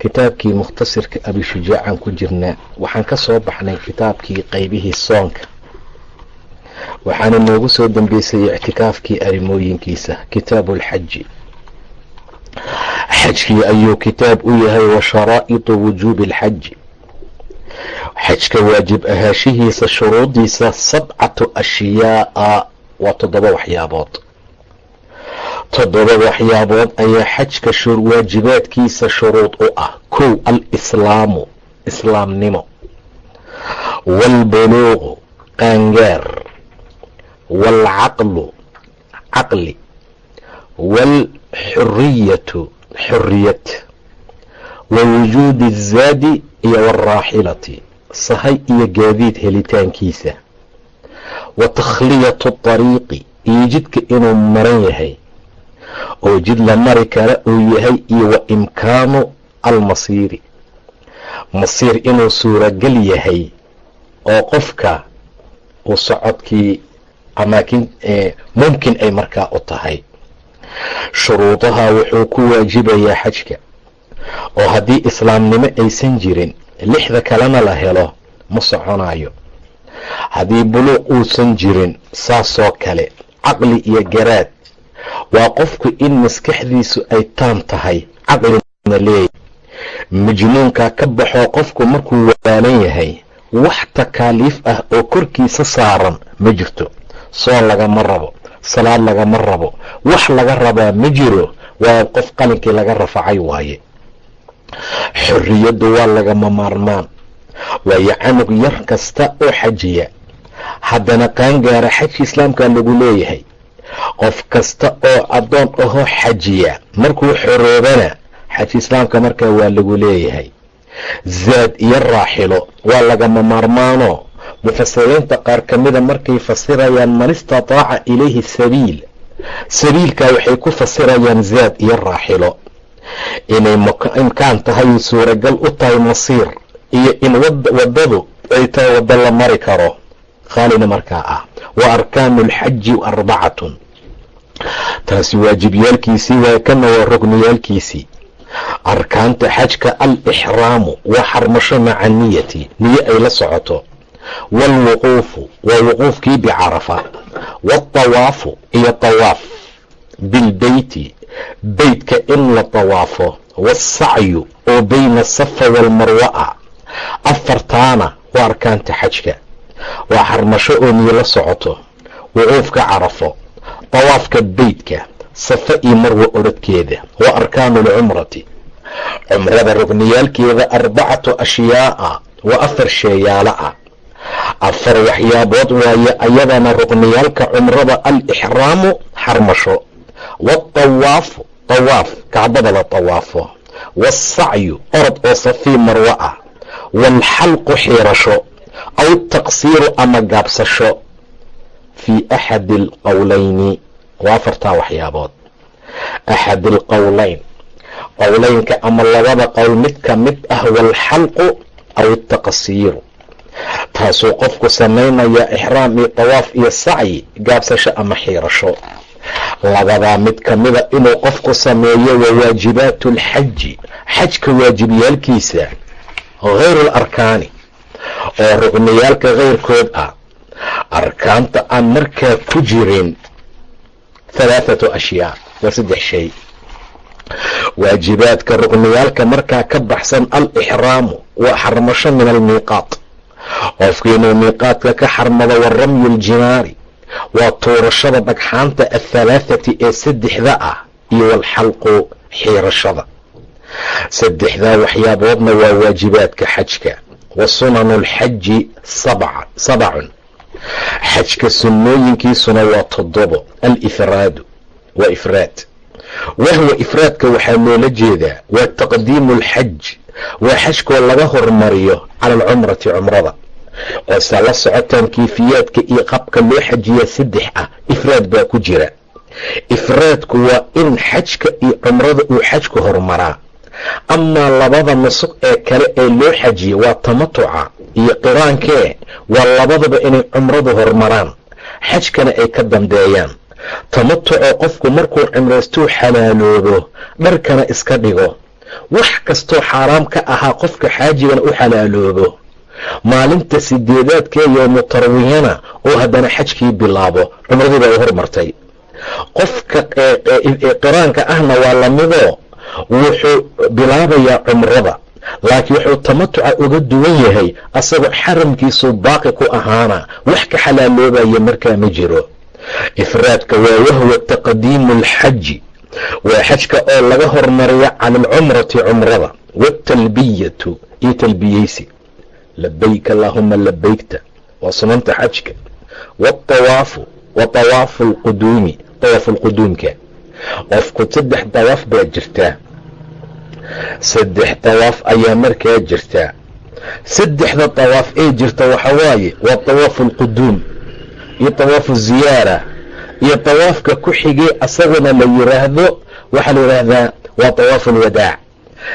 kitaabkii mukhtasirka abishujaacan ku jirnaa waxaan ka soo baxnay kitaabkii qaybihii soonka. Waxaana noogu soo dambeysay ictikaafkii arrimooyinkiisa kitaabu alxaji xajkii ayuu kitaab u yahay wa sharaa'itu wujuubi alxaji xajka waajib ahaashihiisa shuruudiisa sabcatu ashyaaa waa toddoba waxyaabood toddoba waxyaabood ayaa xajka waajibaadkiisa shuruud u ah. Kow alislaamu islaamnimo. Waalbuluuqu qaangaar. Waalcaqlu caqli. Waalxuriyatu xuriyad wa wujuudi azaadi iyo waalraaxilati sahay iyo gaadiid helitaankiisa. Wa takhliyatu dariiqi iyo jidka inuu maran yahay oo jid la mari kara uu yahay iyo wa imkaanu almasiiri. Masiir inuu suuragal yahay oo qofka uu socodkii amaakin mumkin ay markaa u tahay. Shuruudaha wuxuu ku waajibayaa xajka oo haddii islaamnimo aysan jirin lixda kalena la helo ma soconayo haddii buluuq uusan jirin saasoo kale caqli iyo garaad waa qofku in maskaxdiisu ay taam tahay caqlina leeyahy majnuunka ka baxoo qofku markuu waalan yahay wax takaaliif ah oo korkiisa saaran ma jirto. Soon lagama rabo salaad lagama rabo wax laga rabaa ma jiro waa qof qalinkii laga rafacay waaye. Xorriyaddu waa lagama maarmaan. Waayo canug yar kasta oo xajiya. Haddana qaangaara xajka islaamka lagu leeyahay qof kasta oo addoon ahoo xajiya. Markuu xoroobana xaj islaamka markaa waa lagu leeyahay. Zaad iyo raaxilo waa lagama maarmaano. Mufasiriinta qaar ka mida markay fasirayaan man istataaca ilayhi sabiil. Sabiilkaa waxay ku fasirayaan zaad iyo raaxilo. Inay imkaan tahay suuragal u tahay masiir iyo in waddadu ay tahay waddo la mari karo khaalina markaa ah wa arkaanu alxaji arbacatun. Taasi waajibyaalkiisii waa kana waa rugniyaalkiisii arkaanta xajka alixraamu waa xarmasho maca niyati niyo ay la socoto. Waalwuquufu waa wuquufkii bicarafa waaltawaafu iyo tawaaf. Bilbeyti beytka in la tawaafo. Waasacyu oo bayna asafa waalmarwa a afartaana waa arkaanta xajka waa xarmasho oo niyo la socoto. Wuquufka carafo. Tawaafka beytka safa iyo marwa orodkeeda. Wa arkaanu alcumrati cumrada rugniyaalkeeda arbacatu ashyaaa waa afar sheeyaalo ah afar waxyaabood waaye ayadana rugniyaalka cumrada alixraamu xarmasho. Waatawaafu tawaaf kacbada la tawaafo waasacyu orod oo safii marwo ah waalxalqu xiirasho aw taqsiiru ama gaabsasho fii axadi alqowlayni waa afartaa waxyaabood axad alqowleyn qowleynka ama labada qowl mid ka mid ah waalxalqu aw ataqsiiru taasuu qofku samaynaya ixraam iyo tawaaf iyo sacyi gaabsasho ama xiirasho labadaa mid ka mida inuu qofku sameeyo wa waajibaatu alxaji xajka waajibyaalkiisa hayru alarkaani oo rugniyaalka keyrkood ah arkaanta aan markaa ku jirin halaathatu ashyaa waa saddex shay. Waajibaadka rugniyaalka markaa ka baxsan alixraamu waa xarmasho min almiiqaat qofku inuu miiqaadka ka xarmado wa ramyu ljimaari waa tuurashada dhagxaanta athalaathati ee saddexda ah iyo walxalqu xiirashada. Saddexdaa waxyaaboodna waa waajibaadka xajka wa sunanu lxaji sabcun xajka sunnooyinkiisuna waa toddobo alifraadu waa ifraad wahwa ifraadka waxaa loola jeedaa waa taqdiimu alxaj waa xajkoo laga hormariyo cala alcumrati cumrada oosaa la socotaan kayfiyaadka iyo qabka loo xajiyaa saddex ah ifraad baa ku jira ifraadku waa in xajka iyo cumrada uu xajku horumaraa amaa labada nusuq ee kale ee loo xajiya waa tamatuca iyo qiraankee waa labadaba inay cumradu horumaraan xajkana ay ka dambeeyaan. Tamatucoo qofku markuu cimraystuu xalaaloobo dharkana iska dhigo. Wax kastoo xaaraam ka ahaa qofka xaajigana u xalaaloobo maalinta sideedaadkee yoomu tarwiyana oo haddana xajkii bilaabo cumradii baa u hormartay. Qofka qiraanka ahna waa lamidoo wuxuu bilaabayaa cumrada laakiin wuxuu tamatuca uga duwan yahay asagoo xaramkiisuu baaqi ku ahaana wax ka xalaaloobaya markaa ma jiro. Ifraadka waa wahwa taqdiimu alxaji waa xajka oo laga hormariya cala alcumrati cumrada waatalbiyatu iyo talbiyeysi. Labayk allaahuma labaygta waa sunanta xajka. Waatawaafu wa tawaafu alquduumi tawaafu alquduumka qofku saddex dawaaf baa jirtaa saddex dawaaf ayaa markaa jirtaa saddexda dawaaf ee jirta waxa waaye waa tawaafu alquduum iyo tawaafu ziyaara iyo tawaafka ku xigay asaguna la yiraahdo waxaa la yidhaahdaa waa tawaafu alwadaac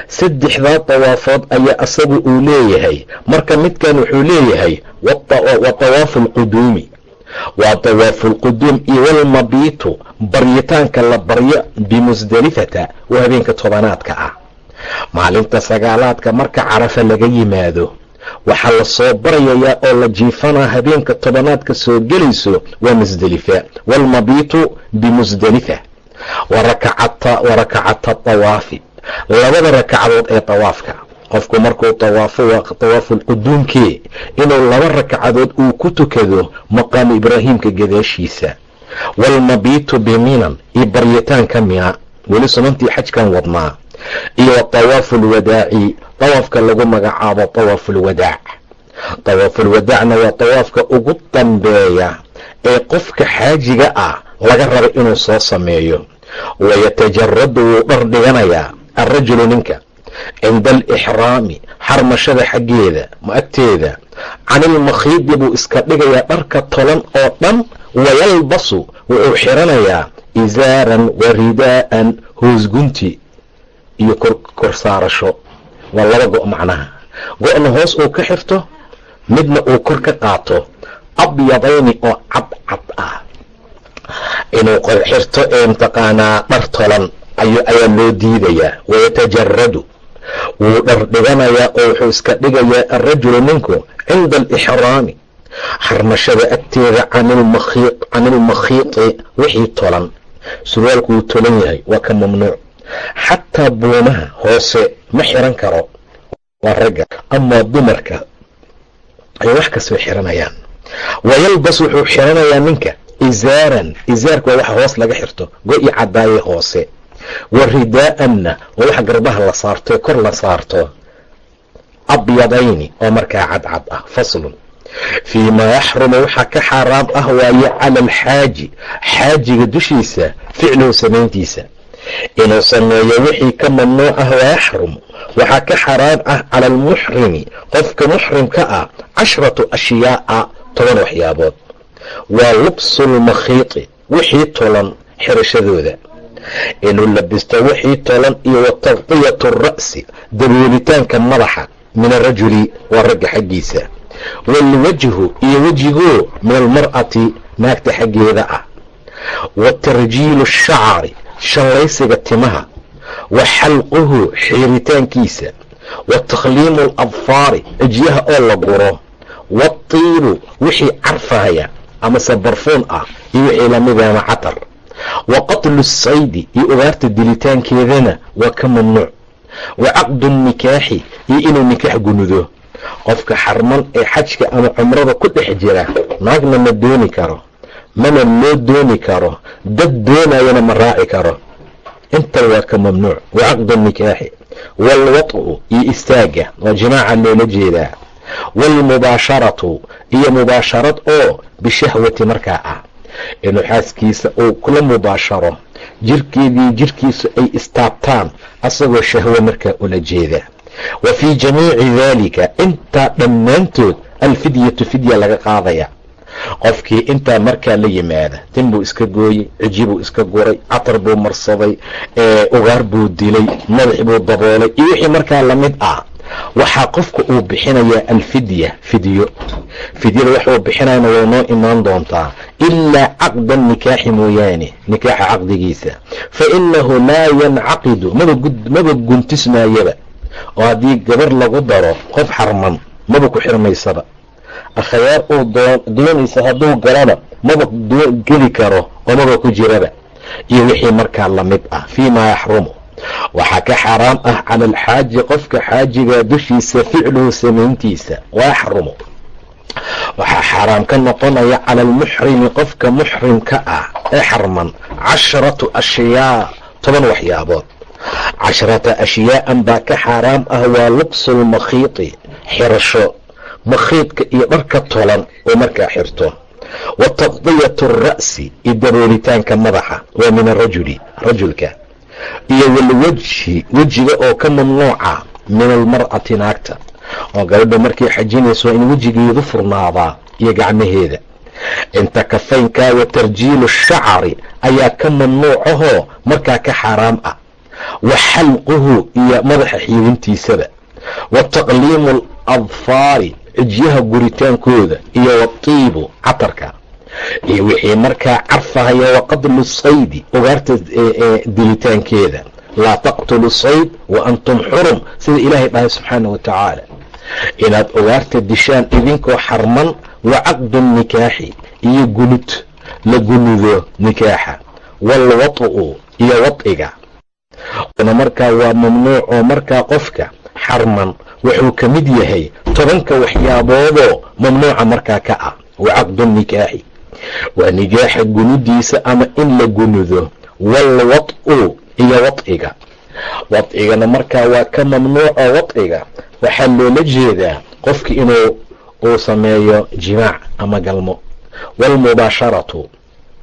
saddexdaa tawaafood ayaa asagu uu leeyahay. Marka midkan wuxuu leeyahay wa tawaafu alquduumi waa tawaafu alquduum iyo walmabiitu baryitaanka la baryo bimusdelifata waa habeenka tobanaadka ah maalinta sagaalaadka marka carafa laga yimaado waxaa la soo baryayaa oo la jiifanaa habeenka tobanaadka soo gelayso waa musdelifa waalmabiitu bimusdelifa wa rakacata tawaafi labada rakacadood ee tawaafka. Qofku markuu tawaafo waa tawaafu lquduumkee inuu laba rakacadood uu ku tukado maqaamu ibraahiimka gadaashiisa. Waalmabiitu biminan iyo baryitaanka mina weli sunantii xajkan wadnaa iyo tawaafu lwadaaci tawaafka lagu magacaabo tawaafu lwadaac tawaafulwadaacna waa tawaafka ugu dambeeya ee qofka xaajiga ah laga raba inuu soo sameeyo. Wayatajaradu wuu dhar dhiganayaa alrajulu ninka cinda alixraami xarmashada xaggeeda agteeda canilmakhiidi buu iska dhigayaa dharka tolan oo dhan. Wayalbasu wuxuu xiranayaa isaaran wa ridaa'an hoosgunti iyo korsaarasho waa laba go' macnaha. Go-na hoos uu ka xirto midna uu kor ka qaato. Abyadayni oo cadcad ah. Inuu xirto ee mataqaanaa dhar tolan ayaa loo diidayaa. Wayatajaradu wuu dhar dhiganayaa oo wuxuu iska dhigayaa alrajulu ninku cinda alixraami. Xarmashada agteeda canilmakhiiti wixii tolan. Surwaalku wuu tolan yahay. Waa ka mamnuuc xataa buumaha hoose ma xiran karo. Waa ragga amaa dumarka ay wax kastoo xiranayaan. Wayalbas wuxuu xiranayaa ninka isaaran isaarka waa waxa hoos laga xirto go-i cadaaye hoose. Wa ridaa'anna waa waxa garbaha la saarto kor la saarto. Abyadayni oo markaa cadcad ah faslun. Fii maa yaxrumu waxaa ka xaaraam ah waaye cala alxaaji xaajiga dushiisa ficluhu samayntiisa inuu sameeyo wixii ka mamnuuc ah wayaxrum waxaa ka xaraam ah cala almuxrimi qofka muxrimka ah cashratu ashyaa'a toban waxyaabood. Waa lubsu lmakhiiti wixii tolan xirashadooda. Inuu labisto wixii tolan iyo wa taqdiyatu ra'si daboolitaanka madaxa min arajuli waa ragga xaggiisa. Waalwajhu iyo wejigoo min almar'ati naagta xaggeeda ah. Wa tarjiilu shacari shallaysiga timaha wa xalquhu xiiritaankiisa wa takhliimu aladfaari ejyaha oo la guro waatiibu wixii carfahaya amase barfuun ah iyo wixii lamidama catar wa qatlu saydi iyo ugaarta dilitaankeedana waa ka mamnuuc wa caqdu nikaaxi iyo inuu nikaax gunudo. Qofka xarman ee xajka ama cumrada ku dhex jira naagna ma dooni karo mana loo dooni karo dad doonayana ma raaci karo. Intan waa ka mamnuuc wa caqdu nikaaxi waalwad'u iyo istaaga waa jimaaca loola jeedaa. Waalmubaasharatu iyo mubaasharad oo bishahwati markaa ah. Inuu xaaskiisa uu kula mubaasharo jirkeedii jirkiisu ay istaabtaan asagoo shahwo markaa ula jeeda. Wa fii jamiici daalika intaa dhammaantood alfidyatu fidya laga qaadaya qofkii intaa markaa la yimaada tin buu iska gooyey cijyi buu iska guray catar buu marsaday ugaar buu dilay madax buu daboolay iyo wixii markaa la mid ah waxaa qofka uu bixinayaa alfidya fidyo. Fidyada waxuu bixinayana way noo imaan doontaa ilaa caqda nikaaxi mooyaane nikaaxa caqdigiisa. Fa inahu laa yancaqidu maba guntismaayaba oo haddii gabar lagu daro qof xarman maba ku xirmaysaba akhyaar uu doonaysa hadduu galana maba geli karo oo maba ku jiraba. Iyo wixii markaa la mid ah fii maa yaxrumu. Waxaa ka xaaraam ah cala alxaaji qofka xaajiga dushiisa ficluhu samayntiisa. Waaxrumu waxaa xaaraam ka noqonaya cala almuxrimi qofka muxrimka ah ee xarman casharatu ashyaa toban waxyaabood. Casharata ashyaaan baa ka xaaraam ah waa lubsu lmakhiiti xirasho makhiidka iyo dharka tolan oo markaa xirto. Wa taqdiyatu alra'si iyo daboolitaanka madaxa waa min arajuli rajulka. Iyo walwajhi wejiga oo ka mamnuuca min almar'ati naagta. Oo gabadha markay xajinayso in wejigeedu furnaadaa iyo gacmaheeda. Inta kafaynkaa wa tarjiilu shacari ayaa ka mamnuucahoo markaa ka xaaraam ah. Wa xalquhu iyo madaxa xiiwintiisaba wa taqliimu aladfaari cijyaha guritaankooda iyo watiibu catarka. Iyo wixii markaa carfahaya waqadlu saydi ugaarta dilitaankeeda. Laa taqtulu sayd wa antum xurum sida ilaahay dhahay subxaana wa tacaala. Inaad ugaarta dishaan idinkoo xarman wa caqdu nikaaxi iyo gunud la gunudo nikaaxa. Waalwad'u iyo wad'iga markaa waa mamnuuc oo markaa qofka xarman wuxuu ka mid yahay tobanka waxyaaboodoo mamnuuca markaa ka ah. Wa caqdu nikaaxi. Waa nikaaxa gunudiisa ama in la gunudo. Waalwad'u iyo wad'iga wadcigana markaa waa ka mamnuuco wadciga waxaa loola jeedaa qofki inuu uu sameeyo jimaac ama galmo. Waalmubaasharatu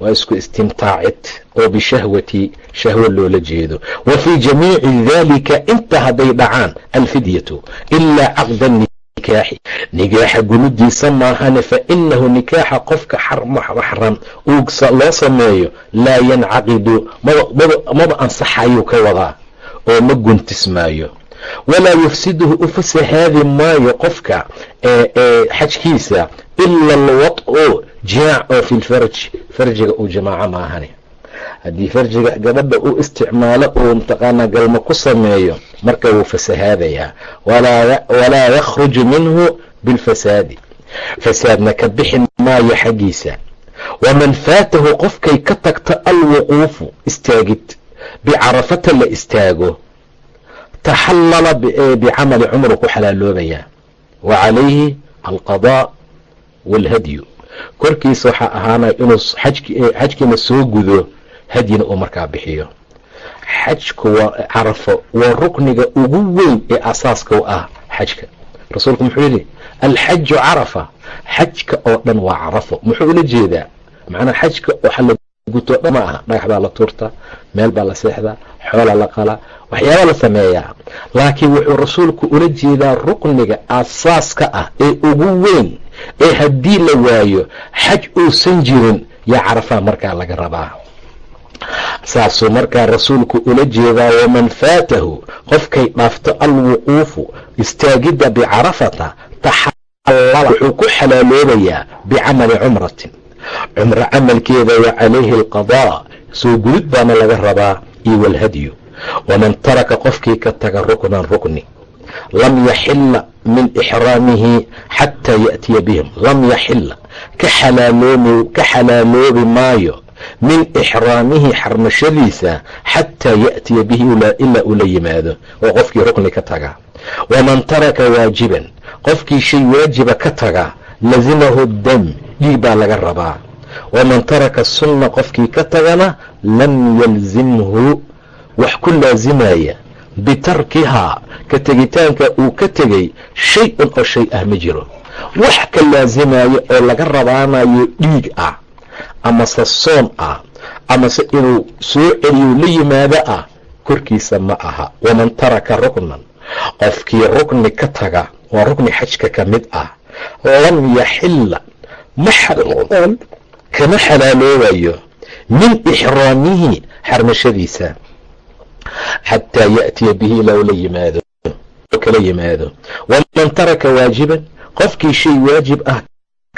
waa isku istimtaacid oo bishahwati shahwo loola jeedo. Wa fii jamiici daalika inta hadday dhacaan alfidyatu ilaa caqda nikaaxi. Nikaaxa gunudiisa maahane fa inahu nikaaxa qofka maxram uu loo sameeyo laa yancaqidu maba ansaxayuu ka wadaa oo ma guntismaayo walaa yufsiduhu u fasahaadi maayo qofka xajkiisa ila alwad'u jimaac oo fi lfarj farjiga uu jamaaco maahane haddii farjiga gabadha uu isticmaalo uu mataqaanaa galmo ku sameeyo marka wuu fasahaadayaa walaa yakhruju minhu bilfasaadi fasaadna ka bixi maayo xaggiisa waman faatahu qofkay ka tagta alwuquufu istaagid bicarafata la istaago taxallala bicamali cumru ku xalaaloobayaa wa calayhi alqadaa waalhadyu korkiisa waxaa ahaanaya inuu xajkiina soo gudo hadyina uu markaa bixiyo xajku waa carafo waa rukniga ugu weyn ee asaaska u ah xajka rasuulku muxuu yidhi alxaju carafa xajka oo dhan waa carafo muxuu ula jeedaa macnaa xajka guto dhan ma aha dhagax baa la tuurta meel baa la seexdaa xoola la qalaa waxyaaba la sameeyaa. Laakiin wuxuu rasuulku ula jeedaa rukniga asaaska ah ee ugu weyn ee haddii la waayo xaj uusan jirin yaa carafaa markaa laga rabaa. Saasuu markaa rasuulku ula jeedaa waman faatahu qofkay dhaafto alwuquufu istaagidda bicarafata taxallala wuxuu ku xalaaloobayaa bicamali cumratin cumro camalkeeda wa calayhi alqadaa soo gudud baana laga rabaa iyo walhadyu waman taraka qofkii ka taga ruknan rukni. Lam yaxila min ixraamihi xataa ya'tiya bihim. Lam yaxila ka xalaaloobi maayo. Min ixraamihi xarmashadiisa xataa ya'tiya bihi ilaa uu la yimaado. Oo qofkii rukni ka taga. Waman taraka waajiban. Qofkii shay waajiba ka taga lazimahu dam dhiig baa laga rabaa. Waman taraka sunna qofkii ka tagana lam yalzimhu wax ku laasimaya bitarkihaa ka tegitaanka uu ka tegay shay-un oo shay ah ma jiro. Wax ka laasimayo oo laga rabaanayo dhiig ah amase soon ah amase inuu soo celiyo la yimaado ah korkiisa ma aha. Waman taraka ruknan qofkii rukni ka taga waa rukni xajka ka mid ah lam yaxilla kama xalaaloobayo min ixraamihi xarmashadiisa xataa ya'tiya bihi ilaa ula yimaado kala yimaado. Waman taraka waajiban qofkii shay waajib ah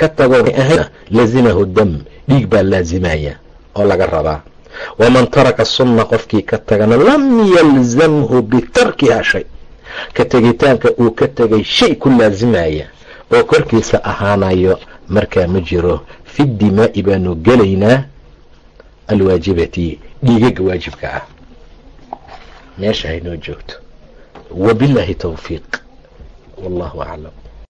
ka tago ahayna lazimahu dam dhiig baa laasimaya oo laga rabaa. Waman taraka sunna qofkii ka tagana lam yalzamhu bitarkiha shay. Ka tegitaanka uu ka tegay shay ku laasimaya oo korkiisa ahaanayo markaa ma jiro fi dimaa'i baanu gelaynaa alwaajibati dhiigaga waajibka ah. Meesha haynoo joogto. Wabilaahi towfiiq wallahu aclam